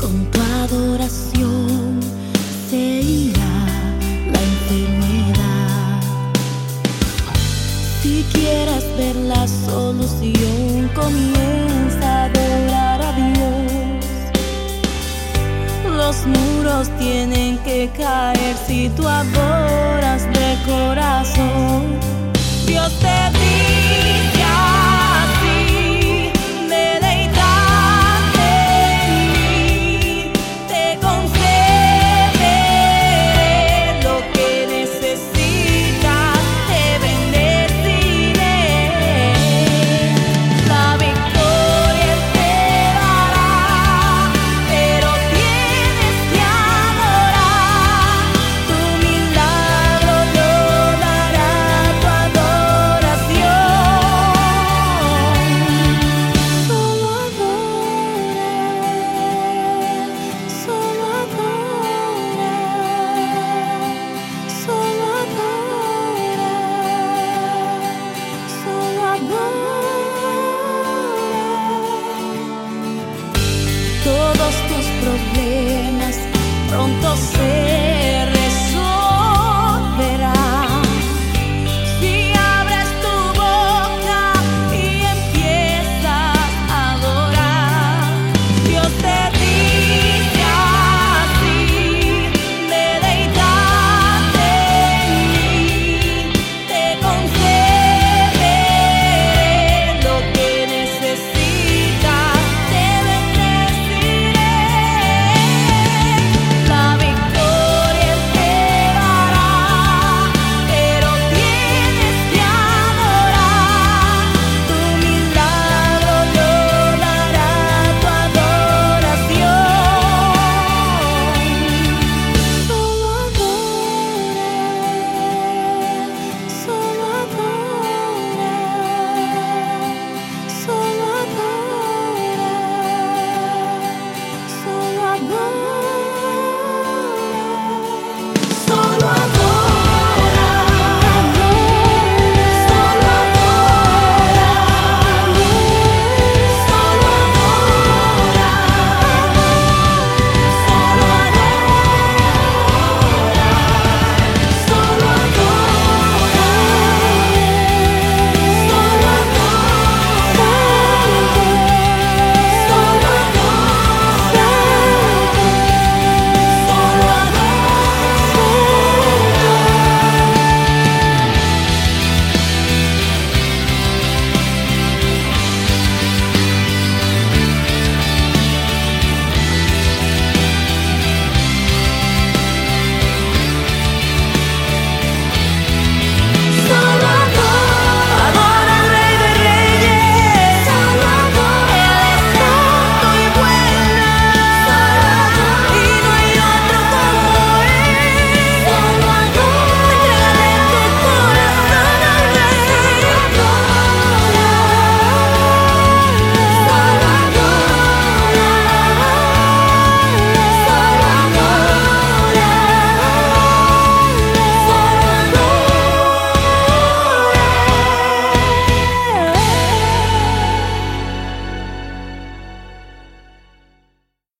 Con tu adoración se irá la enfermedad. Si quieres ver la solución, comienza a adorar a Dios. Los muros tienen que caer si tú adoras problemas pronto se